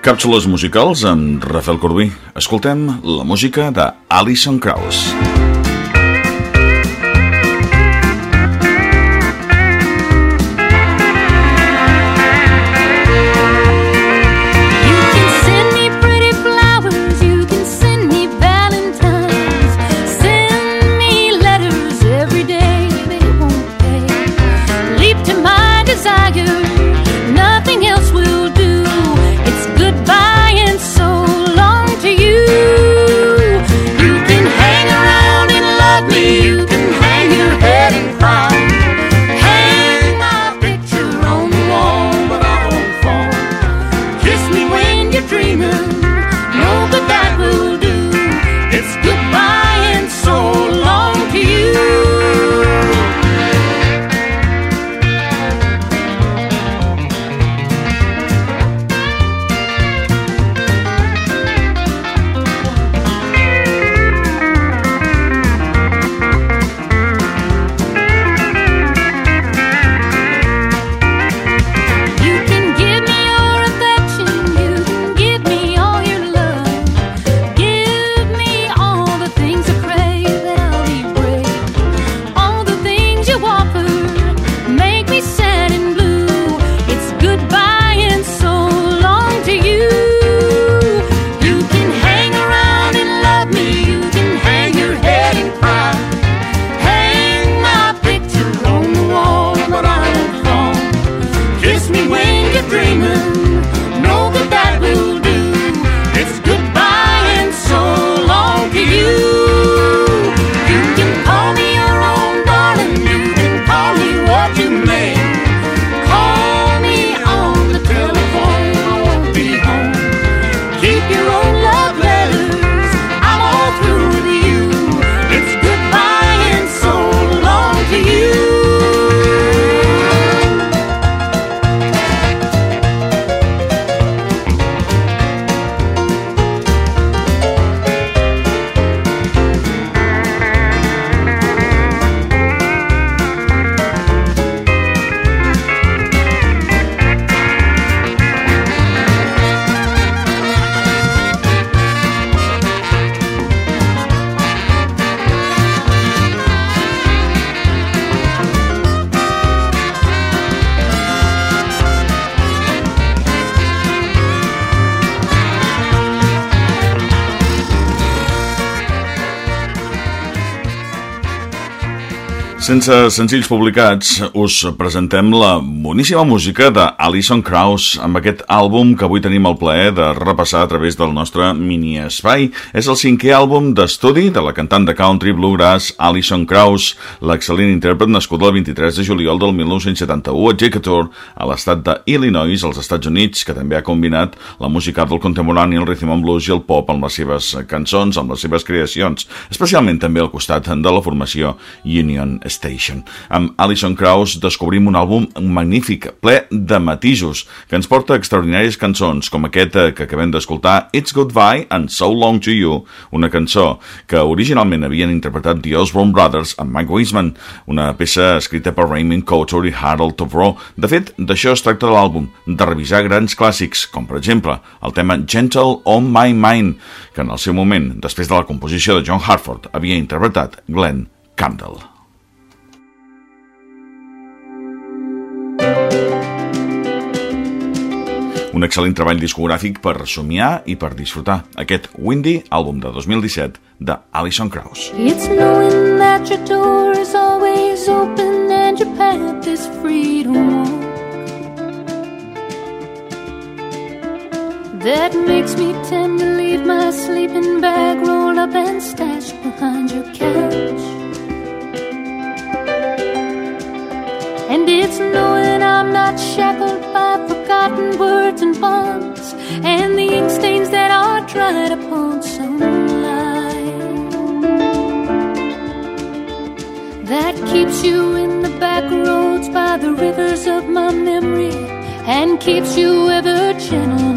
Càpsules musicals amb Rafael Corbí. Escoltem la música de Alison Krauss. Sense senzills publicats, us presentem la boníssima música d'Alison Krauss amb aquest àlbum que avui tenim el plaer de repassar a través del nostre mini-espai. És el cinquè àlbum d'estudi de la cantant de country bluegrass Alison Krauss, l'excel·lent intèrpret nascut el 23 de juliol del 1971 a Decatur, a l'estat d'Illinois, als Estats Units, que també ha combinat la música del contemporani, el rhythm and blues i el pop amb les seves cançons, amb les seves creacions, especialment també al costat de la formació Union Station. Amb Alison Krauss descobrim un àlbum magnífic, ple de matisos, que ens porta extraordinàries cançons, com aquesta que acabem d'escoltar, It's Goodbye and So Long to You, una cançó que originalment havien interpretat The Osborne Brothers amb Mike Wiseman, una peça escrita per Raymond Couture i Harold Tovro. De fet, d'això es tracta l'àlbum, de revisar grans clàssics, com per exemple el tema Gentle on My Mind, que en el seu moment, després de la composició de John Hartford, havia interpretat Glenn Campbell. Un excel·lent treball discogràfic per somiar i per disfrutar aquest Windy, àlbum de 2017 de Alison Krauss. It's knowing that your door is always open and your path is free to walk. That makes me tend to leave my sleeping bag rolled up and stashed behind your couch. And it's knowing I'm not shackled by forgotten words and bonds and the ink stains that are dried upon some line. That keeps you in the back roads by the rivers of my memory and keeps you ever gentle